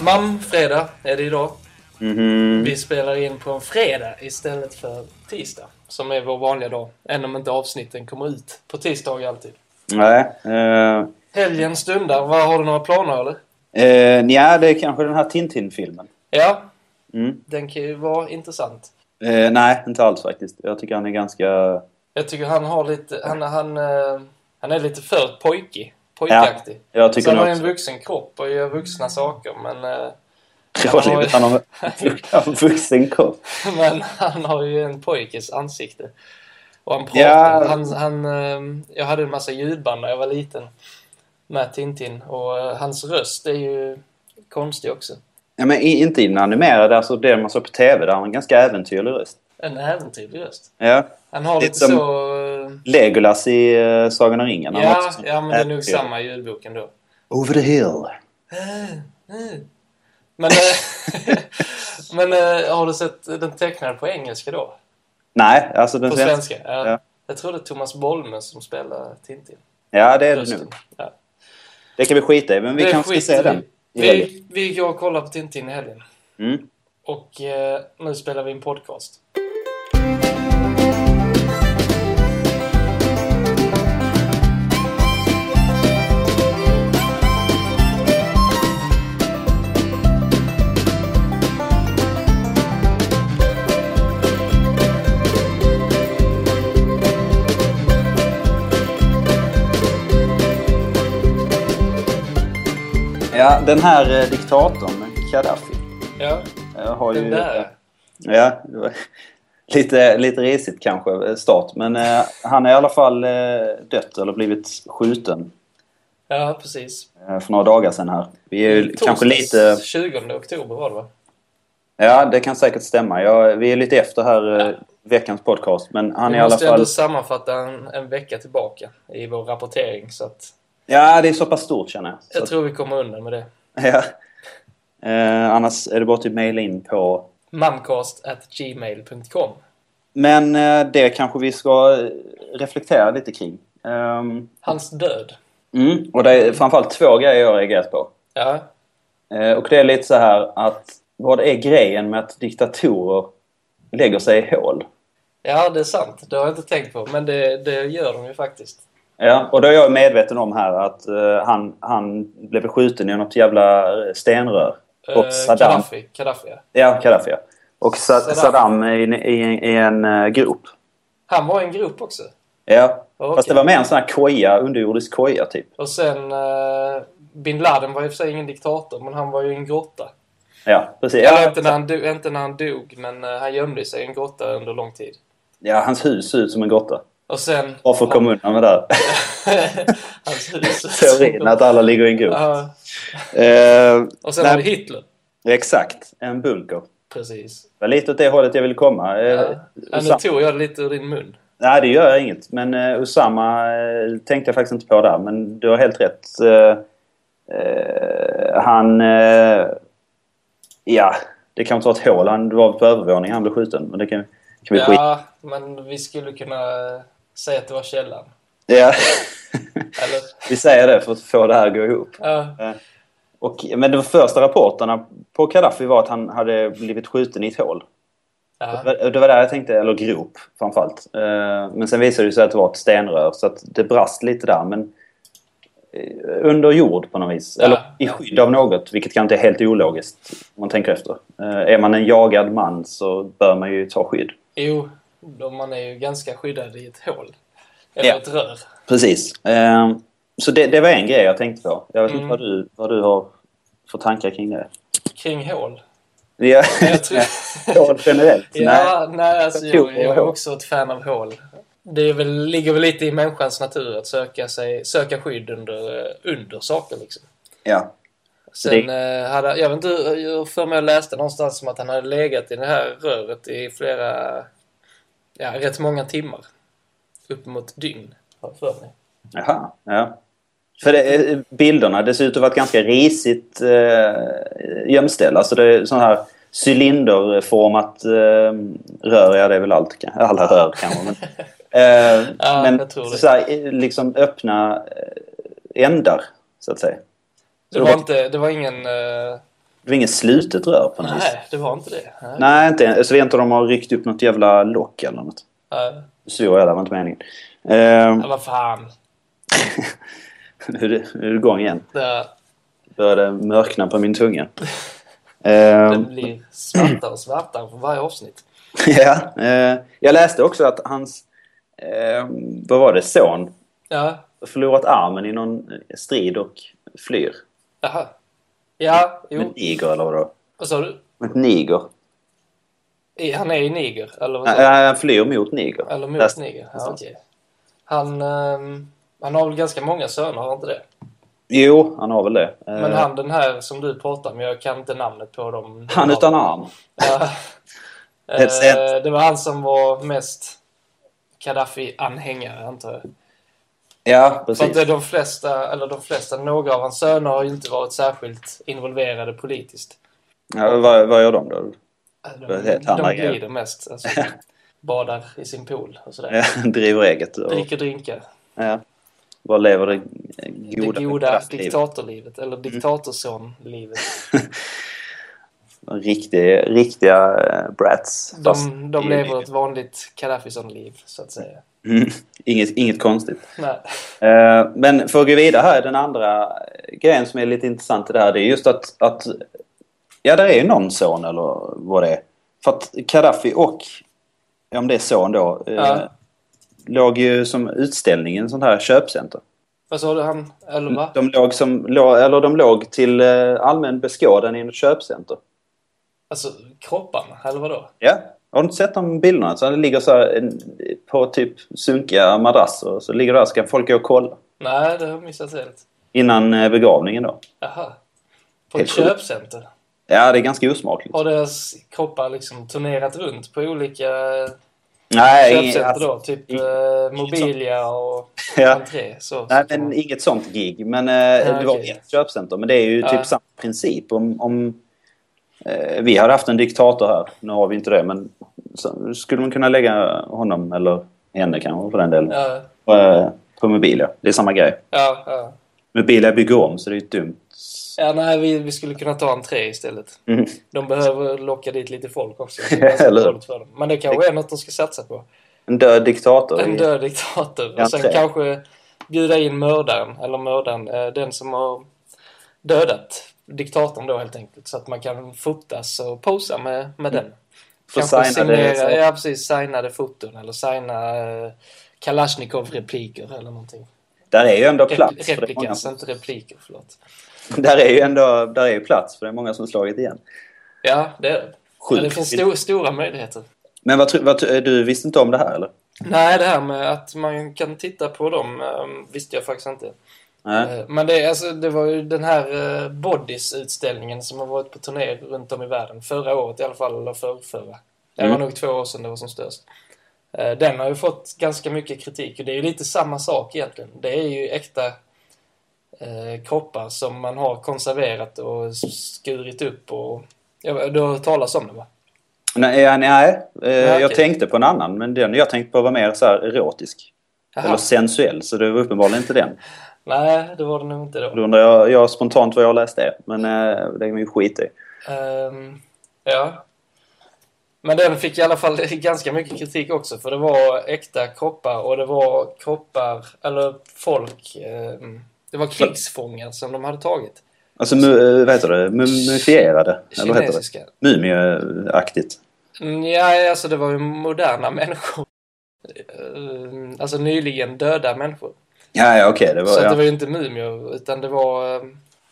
Mamfredag är det idag. Mhm. Vi spelar in på en fredag istället för tisdag. Som är vår vanliga dag. Än om inte avsnitten kommer ut på tisdag alltid. Nej. Uh, Helgen stundar. Vad, har du några planer eller? uh, ja, det är kanske den här Tintin-filmen. Ja, Mm. den kan ju vara intressant. Eh, nej, inte alls faktiskt. Jag tycker han är ganska... Jag tycker han har lite... Han, han, eh, han är lite för pojkig. Pojkaktig. Jag tycker han nog har en också. vuxen kropp och gör vuxna saker men... eh, Roligt. Han har en vuxen kropp. Men han har ju en pojkes ansikte. Och han pratar. Ja. Han, han, eh, jag hade en massa ljudband när jag var liten. Med Tintin. Och eh, hans röst är ju konstig också. Ja, men inte i den animerade, alltså det man såg på TV, där har han en ganska äventyrlig röst. En äventyrlig röst. Ja. Han har Lite lite så... eh, Legolas i uh, Sagan om ringen. Ja, också ja, men det är nog samma ljudboken då. Over the hill. Men, eh, men eh, har du sett den tecknade på engelska då? Nej, alltså den På svenska. svenska? Ja. Ja. Jag tror det är Thomas Bolme som spelar Tintin. Ja, det är det Rösten. nog. Ja. Det kan vi skita i, men vi Det kanske ska se den. Vi, vi går och kollar på Tintin i helgen. Mm. Och eh, nu spelar vi en podcast. Ja, den här eh, diktatorn, Gaddafi, Ja, har ju... den där. Ja, lite, lite risigt kanske, eh, start. Men eh, han är i alla fall eh, dött eller blivit skjuten Ja, precis. eh, för några dagar sedan här. Vi är ju Torsdags kanske lite... 20 oktober var det va? Ja, det kan säkert stämma. Ja, vi är lite efter här, eh, veckans podcast. Men han är Vi i alla måste fall... ändå sammanfatta en, en vecka tillbaka i vår rapportering. Så att Ja, det är så pass stort känner jag. Så jag att- tror vi kommer undan med det. ja. eh, annars är det bara typ mejla in på... Mamcast at gmail.com Men eh, det kanske vi ska eh, reflektera lite kring. Ehm, Hans död. mm, och det är framförallt två grejer jag har reagerat på. Ja, Eh, och det är lite så här att vad är grejen med att diktatorer lägger sig i hål? ja det är sant. Det har jag inte tänkt på. Men det, det gör de ju faktiskt. Ja, och då är jag medveten om här att eh, han, han blev skjuten i något jävla stenrör. Och Eh, Saddam... Gaddafi. Gaddafi ja. Ja, Gaddafi ja. Och Sa- Saddam. Saddam i, en- i, i en eh, grop. Han var i en grupp också. Ja. Okej. Fast det var mer en sån här koja, underjordisk koja typ. Och sen eh, bin Laden var i och för sig ingen diktator, men han var ju i en grotta. Ja, precis. Eller Ja, inte, när han dog, inte när han dog, men han gömde sig i en grotta under lång tid. ja, hans hus ser ut som en grotta. Och sen... Varför komma undan med det? Hans hus. Teorin att alla ligger i en grop. Ja. Eh, Och sen nej, har vi Hitler. Exakt, en bunker. Precis. Det var lite åt det hållet jag ville komma. Eh, Ja. Ja, nu tog jag det lite ur din mun. Nej, det gör inget. Men uh, eh, tänkte jag faktiskt inte på där. Men du har helt rätt. Han... ja, det kan inte vara ett hål. Han var på övervåningen han blev skjuten. Men det kan, kan vi Ja, men vi skulle kunna säga att det var källan. Ja. Eller? vi säger det för att få det här att gå ihop. Ja. Eh, Och, men de första rapporterna på Gaddafi var att han hade blivit skjuten i ett hål. Ja. Det var- där jag tänkte, eller grop framförallt. Eh, Men sen visade det sig att det var ett stenrör så att det brast lite där. Men eh, under jord på något vis. Ja, Eller i skydd av något, vilket kanske inte är helt ologiskt om man tänker efter. Är man en jagad man så bör man ju ta skydd. Jo, då man är ju ganska skyddad i ett hål. Eller Ja. ett rör. Precis. Eh, Så det, det var en grej jag tänkte på. Jag vet Mm. inte vad du, vad du har för tankar kring det. Kring hål. Ja, Jag tror... hål generellt? Nej. Ja, nej, alltså, tror jag, jag är också ett fan av hål. Det väl, ligger väl lite i människans natur att söka, sig, söka skydd under, eh, under saker. Liksom. Ja. Sen eh, hade, jag vet inte, för mig jag läste någonstans som att han hade legat i det här röret i flera, ja, rätt många timmar. Uppemot dygn, har jag för mig. Jaha, ja. För det, är- bilderna, det ser ut att vara ett ganska risigt eh, gömställe. Alltså det är sån här cylinderformat eh, rör. Ja, det är väl allt. kan- Alla rör kanske. Men, eh, Ja, men jag tror det. så här, eh, liksom öppna eh, ändar, så att säga. Det Så var det- inte, det var ingen... eh, Det var inget slutet rör på något vis. nej, det var inte det. Nej. Nej, inte än. Så det är inte de har ryckt upp något jävla lock eller något. Nej. Så jag det var inte meningen. Eh, Ja, vad fan. nu är det igång igen. Det, Började mörkna på min tunga. Eh, det blir svartare och svartare för varje avsnitt. ja, eh, jag läste också att hans, eh, vad var det, son Ja, förlorat armen i någon strid och flyr. jaha. Ja, Med jo. ett niger eller vadå? Vad sa du? Med niger. Han är i Niger, eller vad Nej, han flyr mot niger. Eller mot Läste- Niger? Ja, okej. Han, ehm, han har väl ganska många söner, har han inte det? Jo, han har väl det. Eh, Men han den här som du pratar om, jag kan inte namnet på dem. han utan arm. Ja. Eh, det var han som var mest Gaddafi-anhängare, antar jag. Ja, För att precis. det är de flesta, eller de flesta, några av hans söner har ju inte varit särskilt involverade politiskt. Ja, vad, vad gör de då? De, de glider mest. Alltså, badar i sin pool och sådär. Ja, driver eget. Och, Dricker drinkar. ja. Bara lever det goda, det goda diktatorlivet, Mm. eller diktatorsonlivet. Riktiga, riktiga eh, brats. De, de lever ett vanligt Gaddafisson-liv, så att säga. Mm, inget, inget konstigt. Nej. Eh, men för att gå vidare här, den andra grejen som är lite intressant i det här, det är just att, att ja, där är ju någon son eller vad det är. För att Gaddafi och, ja, om det är son då, eh, Ja. låg ju som utställning i en sån här köpcenter. Vad sa du? Han, eller va? De låg, som, eller de låg till allmän beskådan i ett köpcenter. Alltså kropparna, eller vadå? Ja, har du inte sett de bilderna? Så det ligger så en, på typ sunkiga madrasser. Så ligger det där, ska folk gå och kolla. Nej, det har jag missat helt. Innan eh, begravningen då. Jaha. På ett köpcenter? Ja, det är ganska osmakligt. Har deras kroppar liksom turnerat runt på olika Nej, köpcenter alltså, då? Typ eh, Mobilia och Ja. entré? Så, Nej, så men man- inget sånt gig. Men eh, det var okej. ett köpcenter. Men det är ju Ja. typ samma princip. Om, om vi hade haft en diktator här, nu har vi inte det, men skulle man kunna lägga honom, eller henne kanske för den delen, Ja, på, eh, på Mobilia. Det är samma grej. ja, ja. Mobilia bygger om, så det är ju dumt. ja nej, vi, vi skulle kunna ta entré istället. Mm. De behöver locka dit lite folk också. det Eller för dem. Men det kanske är något de ska satsa på. En död diktator. En död diktator. Och sen tre. kanske bjuda in mördaren, eller mördaren, eh, den som har dödat diktatorn då helt enkelt. Så att man kan fotas och posa med, med den. Får Kanske det, signera, så- ja precis, signade foton eller signa eh, Kalashnikov-repliker eller någonting. Där är ju ändå Repl- plats. för det är många Replikas, som, inte repliker, förlåt. där är ju ändå där är ju plats, för det är många som har slagit igen. Ja, det är det. Men det finns sto- stora möjligheter. Men vad, vad, du visste inte om det här eller? Nej, det här med att man kan titta på dem um, visste jag faktiskt inte. Nej. Eh, Men det, alltså, det var ju den här uh, Bodies-utställningen som har varit på turné runt om i världen. Förra året i alla fall, eller förrförra. Det var Mm. nog två år sedan det var som störst. Eh, Den har ju fått ganska mycket kritik och det är ju lite samma sak egentligen. Det är ju äkta eh, kroppar som man har konserverat och skurit upp och... Ja, du har hört talas om det va? Nej, nej. Eh, jag okej. tänkte på en annan, men den jag tänkte på var mer så erotisk. Jaha. Eller sensuell, så det var uppenbarligen inte den. Nej, det var det nog inte då. Då undrar jag, jag spontant vad jag läst det, men eh, det är min skit i. Ehm, ja. Men den fick i alla fall ganska mycket kritik också för det var äkta kroppar och det var kroppar, eller folk, ehm, det var krigsfångar som de hade tagit. Alltså, mu, vad heter det? Mumifierade? Eller vad heter det? Mumieaktigt. Mm, Ja, alltså det var ju moderna människor. Ehm, Alltså nyligen döda människor. Ja, ja, okej. det var... Så ja. det var ju inte mumier, utan det var...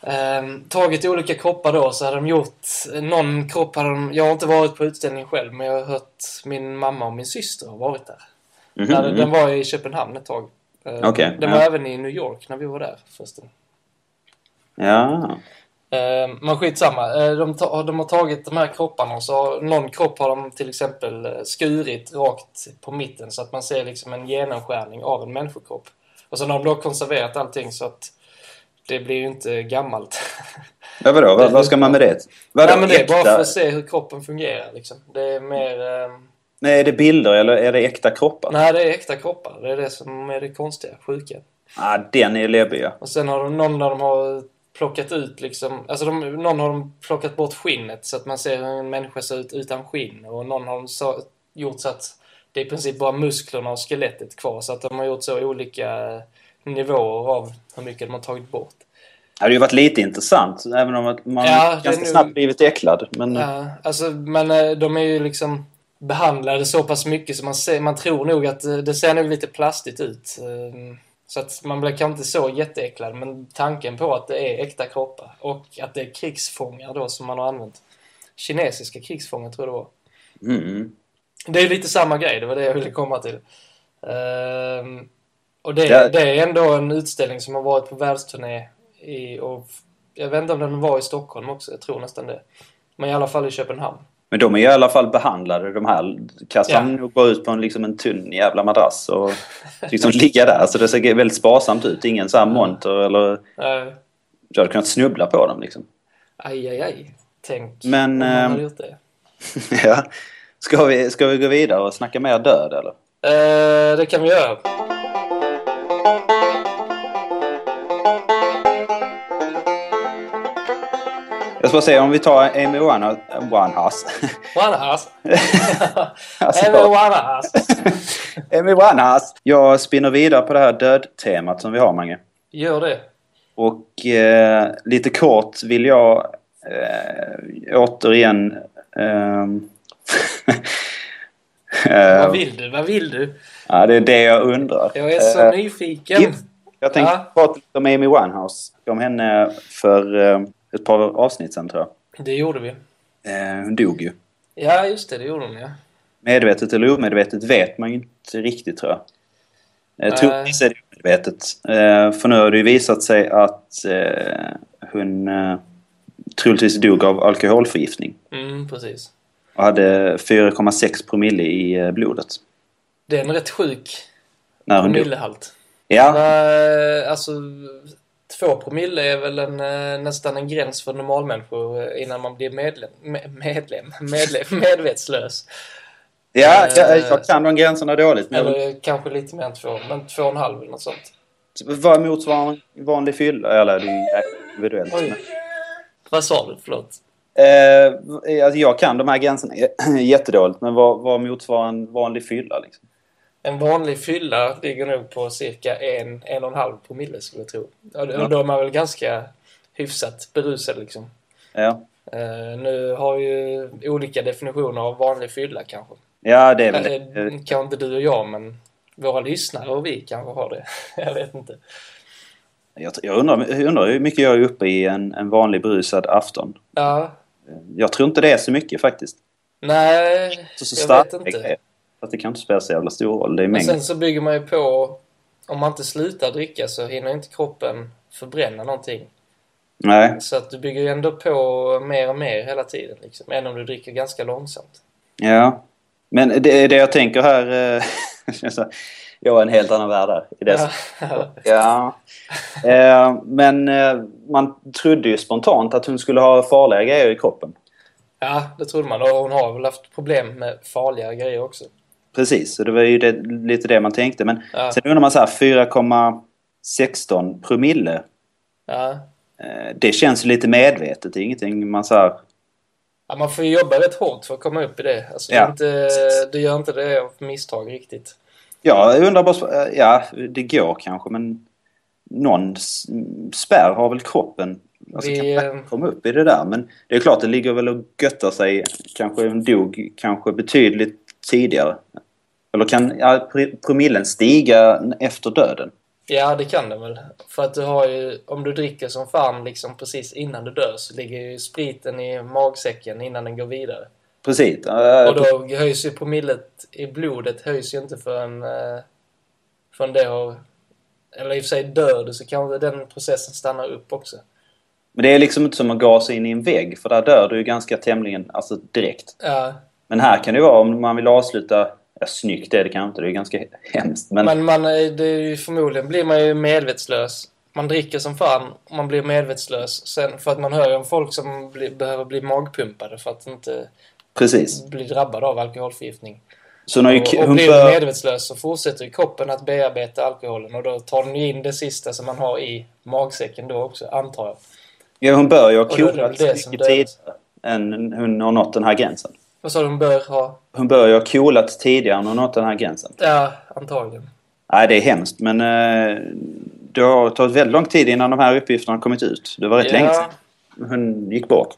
ehm, tagit olika kroppar då, så hade de gjort... Någon kropp hade de... Jag har inte varit på utställningen själv, men jag har hört min mamma och min syster har varit där. Mhm, Där, mhm. Den var i Köpenhamn ett tag. Ehm, Okej, den ja. var även i New York när vi var där förresten. Ja. Ehm, Men skitsamma. Eh, De, de har tagit de här kropparna och så har, någon kropp har de till exempel eh, skurit rakt på mitten så att man ser liksom en genomskärning av en människokropp. Och sen har de då konserverat allting så att det blir ju inte gammalt. Ja, vadå? Vad, vad ska man med det? Vadå, Nej, men det är bara för att se hur kroppen fungerar liksom. Det är mer... Eh, Nej, är det bilder eller är det äkta kroppar? nej, det är äkta kroppar. Det är det som är det konstiga, sjuka. Ah, den är läbbig ja. Och sen har de någon där de har plockat ut liksom... Alltså de, någon har de plockat bort skinnet så att man ser hur en människa ser ut utan skinn. Och någon har de så, gjort så att det är i princip bara musklerna och skelettet kvar. Så att de har gjort så olika nivåer av hur mycket de har tagit bort. Det hade ju varit lite intressant, även om man Ja, ganska nog- snabbt blivit äcklad. Men Ja, alltså, men eh, de är ju liksom behandlade så pass mycket så man, ser, man tror nog att eh, det ser nog lite plastigt ut. Eh, Så att man blir kanske inte så jätteäcklad, men tanken på att det är äkta kroppar och att det är krigsfångar då som man har använt. Kinesiska krigsfångar tror jag det var. mm. Det är lite samma grej, det var det jag ville komma till. Ehm, och det, Ja. det är ändå en utställning som har varit på världsturné i, och jag vet inte om den var i Stockholm också, jag tror nästan det. Men i alla fall i Köpenhamn. Men de är i alla fall behandlade de här. Kastar Ja. bara ut på en, liksom en tunn jävla madrass och liksom ligga där. Så det ser väldigt sparsamt ut. Ingen så här monter eller... Du hade kunnat snubbla på dem liksom. aj, aj, aj. Tänk Men, om man ehm, hade gjort det. ja. Ska vi, ska vi gå vidare och snacka mer död eller? Eh, det kan vi göra. Jag ska bara säga om vi tar Amy Winehouse. Winehouse. Alltså- Eller one-ass. Amy Winehouse. Jag spinner vidare på det här dödtemat som vi har Mange. Gör det. Och eh, lite kort vill jag eh, återigen... eh, Vad vill du? Vad vill du? ja, det är det jag undrar. Jag är så Eh, nyfiken. Jag tänkte Ja. prata lite om Amy Winehouse. Om henne för eh, ett par avsnitt sen tror jag. Det gjorde vi. Eh, hon dog ju. Ja, just det. Det gjorde hon, ja. Medvetet eller omedvetet vet man ju inte riktigt tror jag. Jag troligtvis är det omedvetet. Eh, för nu har det ju visat sig att eh, hon eh, troligtvis dog av alkoholförgiftning. Mm, precis. Och hade 4,6 promille i eh, blodet. Det är en rätt sjuk När hon promillehalt. Ja, Eh, alltså, två promille är väl en, eh, nästan en gräns för normalmänniskor innan man blir medlem, me- medlem, medlem medvetslös. ja, jag, jag kan de gränserna dåligt. Men Eller kanske lite mer än två, men två och en halv eller något sånt. vad motsvarar en vanlig fylla? Eller det är ju individuellt. Oj. men- Vad sa du? Förlåt. Eh, alltså jag kan de här gränserna jättedåligt. Men vad, vad motsvarar en vanlig fylla liksom? En vanlig fylla ligger nog på cirka en, en och en halv promille skulle jag tro. Och Ja. då är man väl ganska hyfsat berusad liksom. Ja. Eh, nu har ju olika definitioner av vanlig fylla kanske. Ja, det är väl Eh, det. kanske inte du och jag, men våra lyssnare och vi kanske har det. jag vet inte. Jag, jag, undrar, jag undrar hur mycket jag är uppe i en, en vanlig brusad afton. Ja, Jag tror inte det är så mycket faktiskt. nej, Så, så jag vet inte. grejer. Fast det kan inte spela så jävla stor roll. Det är Men sen så bygger man ju på, om man inte slutar dricka så hinner inte kroppen förbränna någonting. Nej. Så att du bygger ju ändå på mer och mer hela tiden, liksom. Även om du dricker ganska långsamt. Ja. Men det, det jag tänker här... jag är en helt annan värld här. I det. Ja. Ja. Eh, men eh, man trodde ju spontant att hon skulle ha farliga grejer i kroppen. ja, det trodde man. Och hon har väl haft problem med farliga grejer också. Precis, så det var ju det, lite det man tänkte. Men Ja. sen undrar man så här 4,16 promille. Ja. Eh, det känns ju lite medvetet. Det är ingenting man så här... ja, man får ju jobba rätt hårt för att komma upp i det. Alltså, det Ja, inte, precis. du gör inte det av misstag riktigt. Ja, jag undrar bara... eh, Ja, det går kanske men... Någon spärr har väl kroppen. Alltså Vi, kan eh, komma upp i det där. Men det är klart, det ligger väl och göttar sig. Kanske hon dog kanske betydligt tidigare. Eller kan ja, pr- promillen stiga efter döden? Ja, det kan det väl. För att du har ju, om du dricker som fan liksom precis innan du dör så ligger ju spriten i magsäcken innan den går vidare. Precis. Och då höjs ju promillet i blodet höjs ju inte förrän, eh, förrän det har... Eller i och för sig dör du så kanske den processen stannar upp också. Men det är liksom inte som att gasa in i en vägg för där dör du ju ganska tämligen alltså direkt. Ja, Men här kan det vara om man vill avsluta... Ja, snyggt är det kanske inte. Det är ganska hemskt. Men, men man, det är ju, förmodligen blir man ju medvetslös man dricker som fan och man blir medvetslös. Sen, för att man hör ju om folk som blir, behöver bli magpumpade för att inte Precis. bli drabbade av alkoholförgiftning. Så ju, Och, och hon blir bör, medvetslös så fortsätter ju kroppen att bearbeta alkoholen och då tar den ju in det sista som man har i magsäcken då också, antar jag. ja, hon bör ju ha som mycket tidigare än hon har nått den här gränsen. Vad sa du, hon bör ha? Hon bör ju ha kolat tidigare än hon nått den här gränsen. Ja, antagligen. Nej, det är hemskt men eh, det har tagit väldigt lång tid innan de här uppgifterna har kommit ut. Det var rätt länge sedan hon gick bort.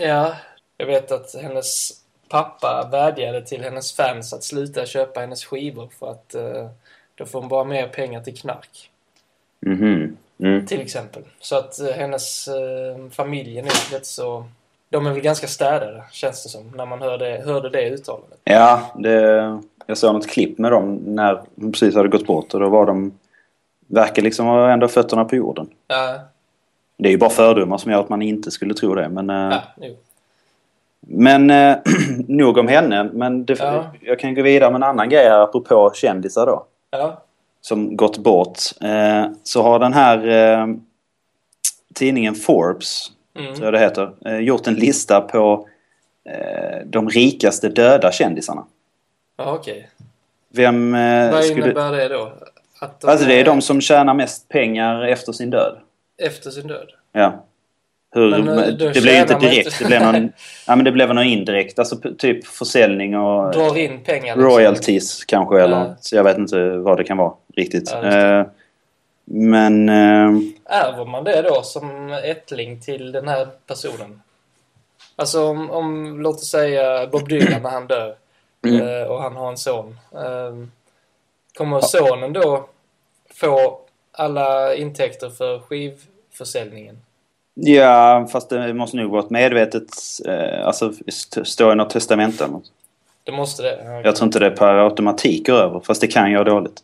Ja, jag vet att hennes pappa vädjade till hennes fans att sluta köpa hennes skivor för att eh, då får hon bara mer pengar till knark. Mhm. Mm. Till exempel. Så att eh, hennes eh, familjen är rätt så... De är väl ganska städade, känns det som, när man hörde, hörde det uttalandet. Ja, det, jag såg något klipp med dem när hon precis hade gått bort och då var de... Verkar liksom ha ändå fötterna på jorden. Ja, Det är ju bara fördomar som gör att man inte skulle tro det men... eh, ja. Men eh, nog om henne. Men det, Ja. jag kan gå vidare med en annan grej här apropå kändisar då. Ja, Som gått bort. Eh, så har den här eh, tidningen Forbes, mm. tror jag det heter, eh, gjort en lista på eh, de rikaste döda kändisarna. ja okej. Vem eh, Vad skulle... innebär det då? De Alltså det är de som tjänar mest pengar efter sin död. Efter sin död? Ja. Hur, Men, eh, det blev ju inte direkt. inte. Det blev någon, ja, men det blev någon indirekt. Alltså typ försäljning och Drar in pengar? liksom. royalties kanske. Eller, så jag vet inte vad det kan vara riktigt. Eh, men... Eh, Ärver man det då som ättling till den här personen? Alltså om, om låt oss säga Bob Dylan när han dör Mm. och han har en son. Eh, kommer sonen då få alla intäkter för skivförsäljningen? Ja, fast det måste nog vara ett medvetet... Eh, alltså st- stå i något testamente eller något. Det måste det? Ja, Jag tror inte det per automatik går över. Fast det kan göra dåligt.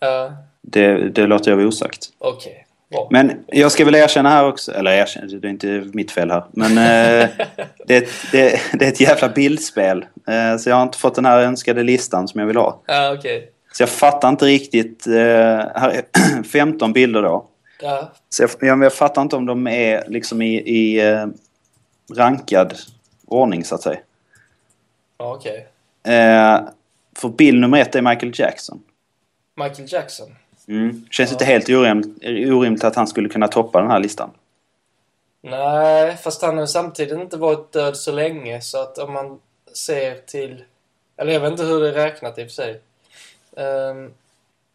Ja, Det, det låter jag vara osagt. Okej, bra. Men jag ska väl erkänna här också, eller erkänna, det är inte mitt fel här. Men eh, det, är ett, det, det är ett jävla bildspel. Eh, så jag har inte fått den här önskade listan som jag vill ha. Ja, okej. Så jag fattar inte riktigt. Eh, här är 15 bilder då. Ja, Så jag, jag, jag fattar inte om de är liksom i, i eh, rankad ordning så att säga. ja, okej. Eh, för bild nummer ett är Michael Jackson. Michael Jackson. Mm. Känns Ja. inte helt orimligt, orimligt att han skulle kunna toppa den här listan. Nej, fast han har samtidigt inte varit död så länge så att om man ser till... Eller jag vet inte hur det är räknat i och för sig. Um,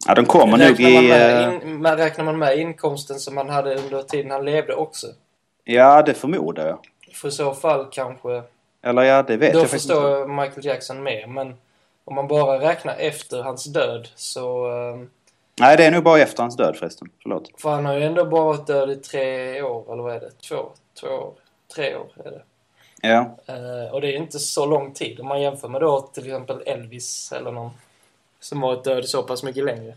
Ja, de kommer nog man i... eh, in, man, räknar man med inkomsten som man hade under tiden han levde också? Ja, det förmodar jag. För i så fall kanske... Eller ja, det vet Då jag faktiskt inte. förstår Michael Jackson mer, men om man bara räknar efter hans död så... ehm, Nej, det är nog bara efter hans död förresten. Förlåt. för han har ju ändå bara varit död i tre år, eller vad är det? Två? Två år? Tre år är det. Ja. Eh, och det är inte så lång tid om man jämför med då till exempel Elvis eller någon som varit död så pass mycket längre.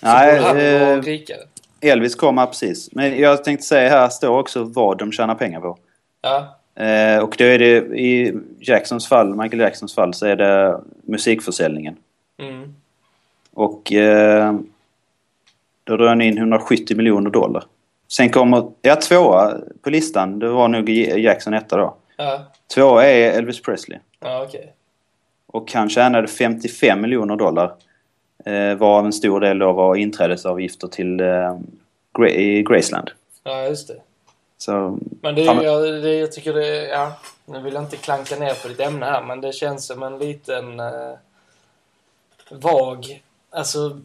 Så Nej, han eh, rikare. Elvis kommer precis. Men jag tänkte säga här står också vad de tjänar pengar på. Ja, Eh, och då är det i Jacksons fall, Michael Jacksons fall, så är det musikförsäljningen. mm. Och eh, då drar han in 170 miljoner dollar. Sen kommer, ja tvåa på listan, det var nog Jackson etta då. ja, Tvåa är Elvis Presley. ja okej. Och han tjänade 55 miljoner dollar. Eh, varav en stor del då var inträdesavgifter till eh, Gra- Graceland. Ja, just det. Så, Men det är jag, det, jag tycker det, ja, nu vill jag inte klanka ner på ditt ämne här, men det känns som en liten eh, vag, alltså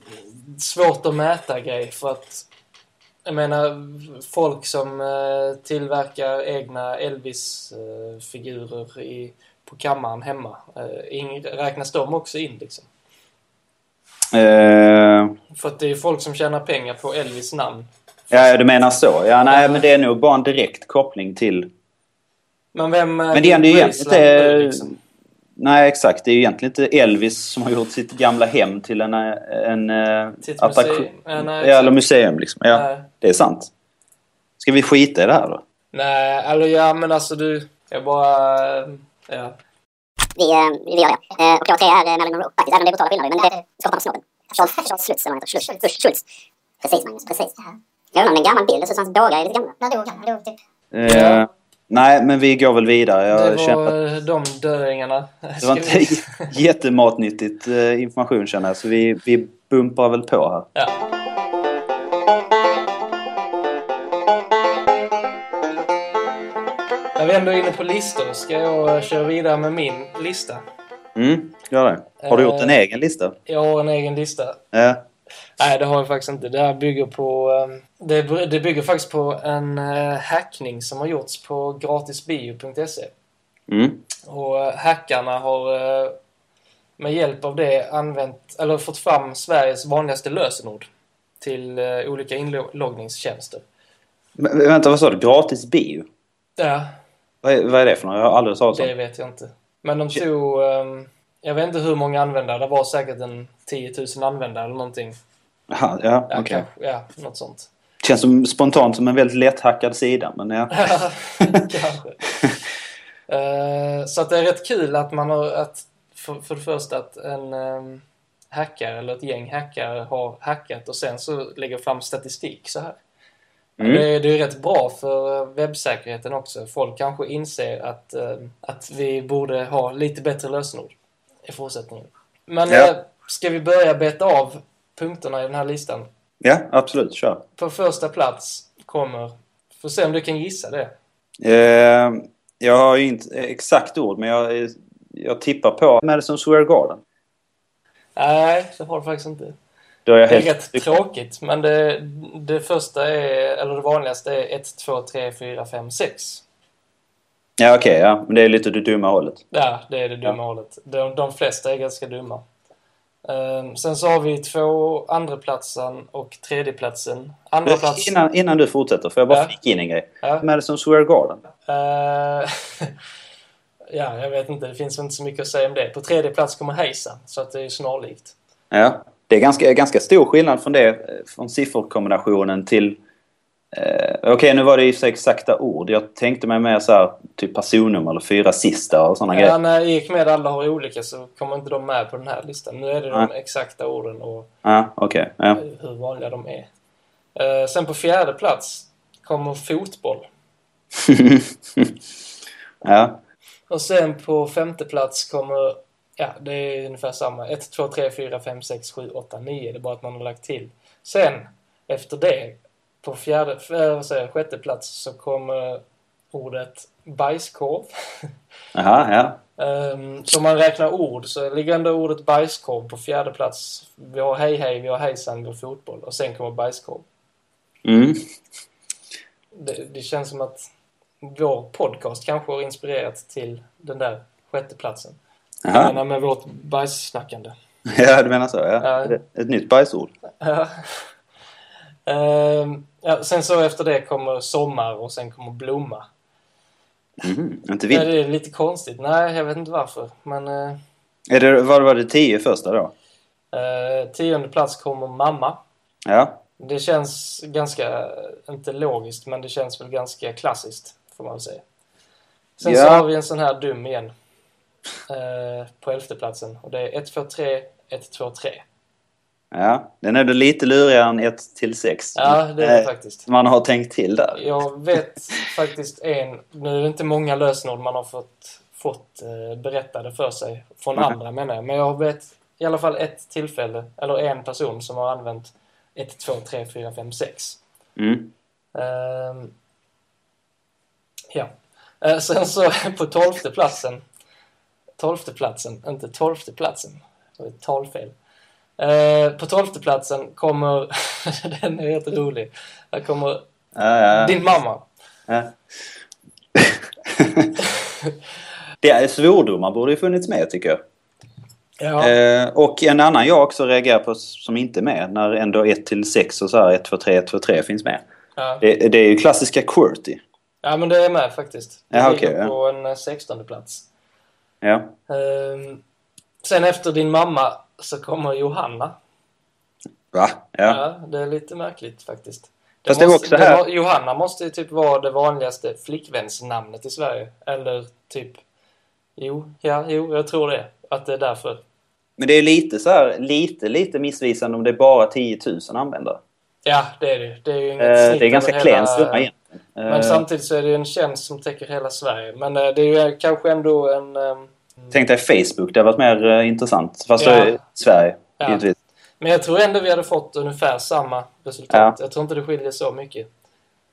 svårt att mäta grej för att jag menar, folk som eh, tillverkar egna Elvis-figurer i, på kammaren hemma, eh, räknas de också in liksom? eh, För att det är folk som tjänar pengar på Elvis namn. ja, du menar så? Ja, nej, men det är nog bara en direkt koppling till... Men vem... Men det är ändå egentligen inte... liksom? Nej, exakt. Det är ju egentligen inte Elvis som har gjort sitt gamla hem till en... en eh, Till ett museum? Ja, nej, eller museum liksom. Ja, Nej. det är sant. Ska vi skita i det här då? Nej, eller ja, men alltså du... Jag bara... eh, Ja. Vi, eh, vi gör det. Eh, och jag tre är eh, Marilyn Monroe faktiskt, även om det är brutala skillnader. Men det skapar på snabben. Charles, Charles Schultz eller vad han heter. Schultz. Schultz. Precis Magnus, precis. Jag undrar om det är en gammal bild. Det ser ut som hans bågar är lite gamla. När dog han? Han dog typ... Eh, Ja. Nej, men vi går väl vidare. Jag det känner att var eh, de döingarna. det var inte jättematnyttigt eh, information känner jag. Så vi, vi bumpar väl på här. Ja. Vi ändå är inne på listor ska jag köra vidare med min lista. Mm, gör det. Har du gjort en Eh. egen lista? Jag har en egen lista. Ja. Nej, det har jag faktiskt inte. Det här bygger på... ehm, Det, det bygger faktiskt på en eh, hackning som har gjorts på gratisbio.se. Mm. Och eh, hackarna har med hjälp av det använt, eller fått fram Sveriges vanligaste lösenord till olika inloggningstjänster. Men, vänta, vad sa du? Gratis bio? Ja, Vad är, vad är det för något? Jag har aldrig hört det sånt. vet jag inte. Men de tog... ehm, jag vet inte hur många användare. Det var säkert en 10 000 användare eller någonting. Jaha, ja, Ja, okej. kanske, ja något sånt. Känns som, spontant som en väldigt lätthackad sida, men ja. Kanske. Eh, så att det är rätt kul att man har, att för, för det första att en um, hackare eller ett gäng hackare har hackat och sen så lägger fram statistik så här. Mm. Det, är- det är rätt bra för eh, webbsäkerheten också. Folk kanske inser att, eh, att vi borde ha lite bättre lösenord i fortsättningen. Men Ja. eh, ska vi börja beta av punkterna i den här listan? Ja, absolut. Kör. På första plats kommer, får se om du kan gissa det. Eh, jag har ju inte exakt ord, men jag, jag tippar på Madison Square Garden. Nej, det har du faktiskt inte. Det är helt... rätt tråkigt, men det, det första är, eller det vanligaste är 1, 2, 3, 4, 5, 6. Ja, okej. ja. Men det är lite det dumma hållet. Ja, det är det dumma hållet. De, de flesta är ganska dumma. Ehm, sen så har vi två andraplatsen och tredjeplatsen. Andra plats... Innan, innan du fortsätter, får jag bara Ja. flika in en grej? Ja. Madison Square Garden. Eh, ja, jag vet inte. Det finns inte så mycket att säga om det. På tredje plats kommer Heisan, så att det är snarlikt. Ja. Det är ganska, ganska stor skillnad från det, från sifferkombinationen till... Eh, Okej, nu var det i sig exakta ord. Jag tänkte mig mer så här, typ personnummer eller fyra sista och sådana Ja, grejer. när och med alla har olika så kommer inte de med på den här listan. Nu är det de Nej. exakta orden och Ja, okej. Ja. hur vanliga de är. Eh, sen på fjärde plats kommer fotboll. ja. Och sen på femte plats kommer, ja det är ungefär samma. 1, 2, 3, 4, 5, 6, 7, 8, 9. Det är bara att man har lagt till. Sen, efter det, på fjärde, äh, vad säger sjätte plats så kommer ordet bajskorv. Jaha, ja. Um, så om man räknar ord så ligger ändå ordet bajskorv på fjärde plats. Vi har hej hej, vi har hejsan, vi har fotboll och sen kommer bajskorv. Mm. Det, det känns som att vår podcast kanske har inspirerat till den där sjätteplatsen. Jag Jaha. menar med vårt bajssnackande. Ja, du menar så? Ja. Det Ett nytt bajsord? Ja. Ehm, ja, sen så efter det kommer sommar och sen kommer blomma. Mhm, Inte vilt. det är lite konstigt. Nej, jag vet inte varför. Men eh, Är det, vad var det tio första då? eh, tionde plats kommer mamma. Ja. Det känns ganska, inte logiskt, men det känns väl ganska klassiskt, får man väl säga. Sen så Ja. har vi en sån här dum igen. Eh, på elfte platsen. Och det är 1, 2, 3, 1, 2, 3. Ja. Den är då lite lurigare än 1 till 6. Ja, det är det faktiskt. Man har tänkt till där. Jag vet faktiskt en, nu är det inte många lösenord man har fått, fått eh, berättade för sig från Nej. andra menar jag. Men jag vet i alla fall ett tillfälle, eller en person som har använt 1, 2, 3, 4, 5, 6. Mm. Ehm, ja. Eh, sen så på tolfte platsen, tolfte platsen, inte tolfte platsen, det var ett talfel. Eh, på tolfte platsen kommer, den är helt rolig, där kommer Ja, ja, ja. din mamma. ja. det är svordomar borde ju funnits med tycker jag. Ja. Eh, och en annan jag också reagerar på som inte är med när ändå 1 till 6 och så här 1, 2, 3, 1, 2, 3 finns med. Ja. Det, det är ju klassiska QWERTY. ja, men det är med faktiskt. Det Ja, ligger ja. på en eh, sextonde plats. Ja. Ehm, sen efter din mamma så kommer Johanna. Va? Ja. Ja, det är lite märkligt faktiskt. Fast det var också här- må- Johanna måste ju typ vara det vanligaste flickvänsnamnet i Sverige. Eller typ... Jo, ja, jo, jag tror det. Att det är därför. Men det är lite så här, lite, lite missvisande om det är bara 10 000 användare. Ja, det är det. Det är ju inget Eh, det är ganska klen summa egentligen. Men Eh, samtidigt så är det ju en tjänst som täcker hela Sverige. Men eh, det är ju kanske ändå en... ehm, Tänk dig Facebook, det har varit mer eh, intressant. Fast Ja. är Sverige, Ja. givetvis. Men jag tror ändå vi hade fått ungefär samma resultat. Jag tror inte det skiljer så mycket.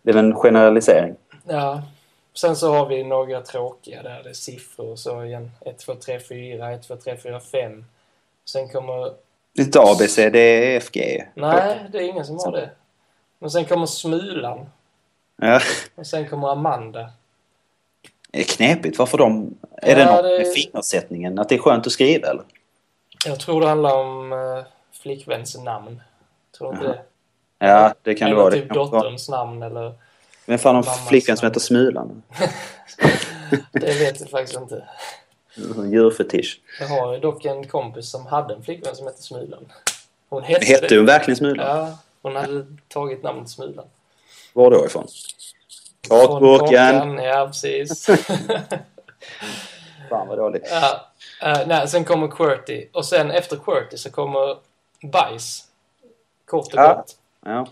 Det är väl en generalisering. Ja. Sen så har vi några tråkiga där. Det är siffror och så igen. 1, 2, 3, 4, 1, 2, 3, 4, 5. Sen kommer... Lite A, B, C, D, E, F, G. Nej, det är ingen som har det. Men sen kommer Smulan. Ja. Och sen kommer Amanda. Det är knepigt. Varför de... Är Ja, det något det- med fingersättningen? Att det är skönt att skriva eller? Jag tror det handlar om uh, flickväns namn. Tror du inte det? Ja, det kan det eller vara. Det typ vara. dotterns namn eller... Men fan Mammas flickan som heter Smulan? Det vet jag faktiskt inte. En Djurfetisch. Jag har dock en kompis som hade en flickvän som hette Smulan. Hon hette, Hette hon verkligen Smulan? Ja, hon hade tagit namnet Smulan. Var då ifrån? Kakan, Ja, precis. Fan vad dåligt. ja, eh, nej, sen kommer Qwerty. Och sen efter Qwerty så kommer Bajs. Kort och Ja. gott. Ja.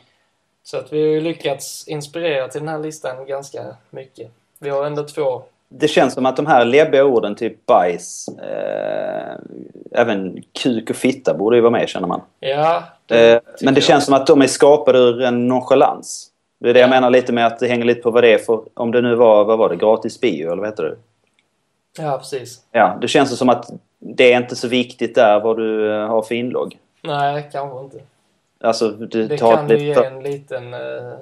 Så att vi har ju lyckats inspirera till den här listan ganska mycket. Vi har ändå två. Det känns som att de här läbbiga orden, typ bajs, eh, även kuk och fitta borde ju vara med känner man. Ja, Eh, tycker men det jag. känns som att de är skapade ur en nonchalans. Det är det jag Ja. menar lite med att det hänger lite på vad det är för... Om det nu var, vad var det, gratis bio eller vad heter det? Ja, precis. Ja, det känns som att det är inte så viktigt där vad du eh, har för inlogg. Nej, kanske inte. Alltså, du Det tar kan ju ge en liten uh,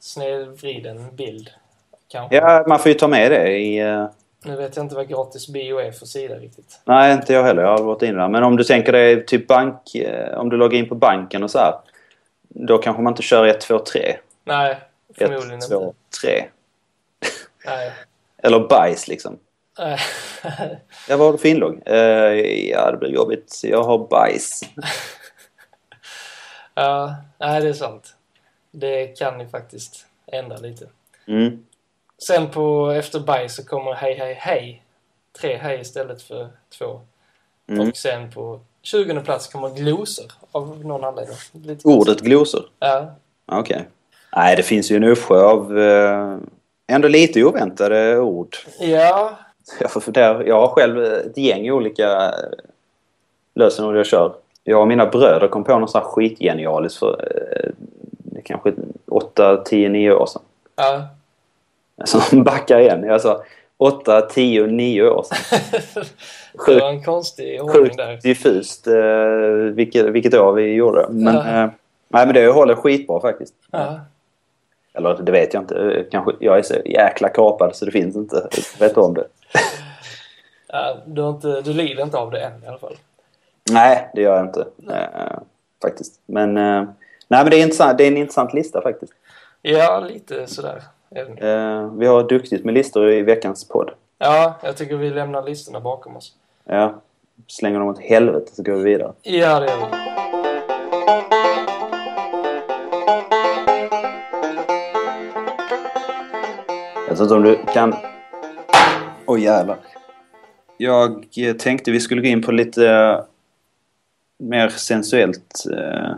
snedvriden bild. Kanske. Ja, man får ju ta med det i... eh, Nu vet jag inte vad gratis bio är för sida riktigt. Nej, inte jag heller. Jag har aldrig varit inne där. Men om du tänker dig typ bank... Om du loggar in på banken och så här. Då kanske man inte kör 1, 2, 3. Nej, 1, förmodligen 2, inte. 3. Nej. Eller bajs liksom. Nej. Ja, vad har du för inlogg? Eh, ja, det blir jobbigt. Jag har bajs. ja, nej, det är sant. Det kan ju faktiskt ändra lite. Mm. Sen på efter bajs så kommer hej, hej, hej. Tre hej istället för två. Mm. Och sen på 20 plats kommer glosor av någon anledning. Lite Ordet glosor? Ja. Okej. Nej, det finns ju en uppsjö av eh, ändå lite oväntade ord. Ja, Jag, får, där, jag har själv ett gäng olika eh, lösenord jag kör. Jag och mina bröder kom på något sånt här skitgenialiskt för eh, det kanske 8, 10, 9 år sedan. ja. Som backar igen. Sa 8, 10, 9 år sedan. det var en konstig ordning Sjukt där. diffust eh, vilket, vilket år vi gjorde. Men, Ja. eh, nej, men det håller skitbra faktiskt. Ja. Eller det vet jag inte. Kanske, jag är så jäkla kapad så det finns inte. Jag vet om det. Ja, du, har inte, du lider inte av det än i alla fall. Nej, det gör jag inte. Eh, faktiskt. Men, eh, nej, men det, är intressant, det är en intressant lista faktiskt. Ja, lite sådär. Eh, vi har duktigt med listor i veckans podd. Ja, jag tycker vi lämnar listorna bakom oss. Ja, slänger dem åt helvete så går vi vidare. Ja, det gör vi. Jag vet inte om du kan... Oj jävlar. Jag eh, tänkte vi skulle gå in på lite eh, mer sensuellt eh,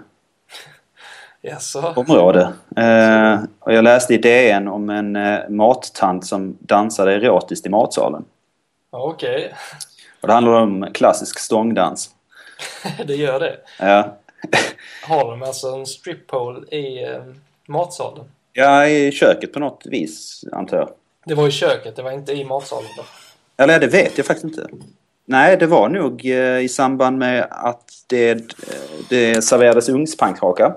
Jaså? område. Eh, och jag läste i DN om en eh, mattant som dansade erotiskt i matsalen. Okej, Och det handlar om klassisk stångdans. det gör det. Ja. Har de alltså en strippole i eh, matsalen? Ja, i köket på något vis antar jag. Det var i köket, det var inte i matsalen då. Eller det vet jag faktiskt inte. Nej, det var nog eh, i samband med att det, eh, det serverades ugnspannkaka.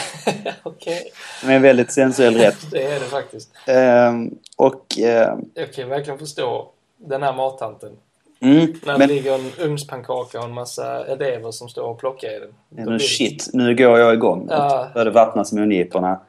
Okej, Med en väldigt sensuell rätt. det är det faktiskt. Ehm, och... ehm, Jag kan verkligen förstå den här mattanten. mm, När men det ligger en ugnspannkaka och en massa elever som står och plockar i den. Då det- shit, nu går jag igång. Ja. Och började vattnas mungiporna.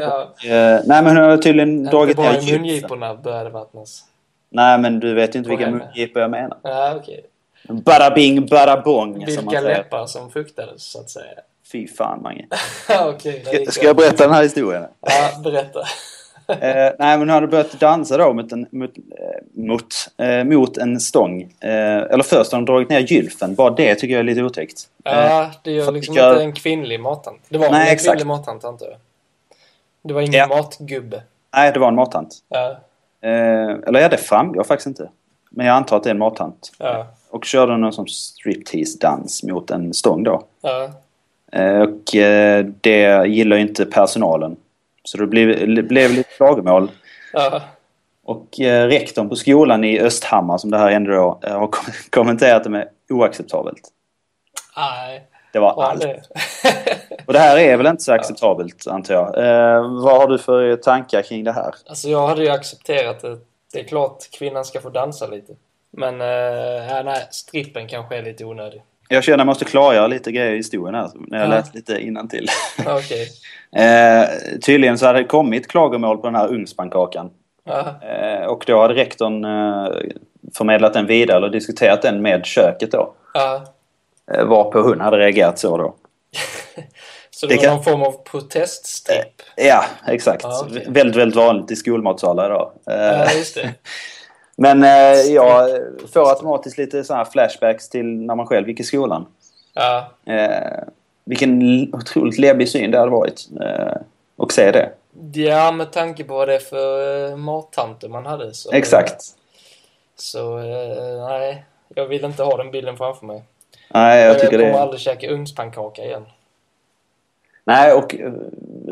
Ja, Eh, nej, men hon har tydligen dragit ner i gipsen. mungiporna började vattnas. Nej, men du vet ju inte På vilka mungipor jag menar. Ja, okej. Bada bing, bada bong, som man Vilka säger. läppar som fuktades, så att säga. Fy fan, Mange. Gick Ska, ska jag berätta den här historien? Ja, berätta. Eh, nej, men hon hade börjat dansa då mot en, mot, eh, mot, eh, mot en stång. Eh, eller först har hon dragit ner gylfen. Bara det tycker jag är lite otäckt. Eh, Ja, det gör liksom jag- inte en kvinnlig mattant. Det var Nej, en exakt. kvinnlig mattant antar jag. Det var ingen Ja. matgubbe. nej, det var en mattant. Ja, Eh, eller ja, det framgår faktiskt inte. Men jag antar att det är en mattant. ja, Och körde någon som striptease-dans mot en stång då. ja. Eh, och eh, det gillar ju inte personalen. Så det blev, blev lite klagomål. ja. Och eh, rektorn på skolan i Östhammar som det här ändå då, eh, har kom- kommenterat det med oacceptabelt. Nej, Det var bra allt. det. Och det här är väl inte så acceptabelt antar jag. Eh, vad har du för tankar kring det här? alltså jag hade ju accepterat det. Det är klart kvinnan ska få dansa lite. Men, eh, ja, nej, strippen kanske är lite onödig. Jag känner att jag måste klargöra lite grejer i historien här när jag Ja. läst lite innantill. Okej. Eh, tydligen så hade det kommit klagomål på den här ugnspannkakan. Ja, Eh, och då hade rektorn eh, förmedlat den vidare eller diskuterat den med köket då. ja. Eh, varpå hon hade reagerat så då. Så det, Det var kan- någon form av proteststripp? Ja, exakt. Ja, okej. Väldigt, väldigt vanligt i skolmatsalar idag. Eh, Ja, just det. Men eh, jag får automatiskt lite såna här flashbacks till när man själv gick i skolan. Ja, Eh, vilken otroligt levlig syn det hade varit. Eh, och se det. ja, med tanke på vad det är för uh, mattanter man hade. Så, Exakt. Så, eh, nej. Jag vill inte ha den bilden framför mig. Nej, jag Jag, tycker kommer det. aldrig käka ugnspannkaka igen. Nej, och eh,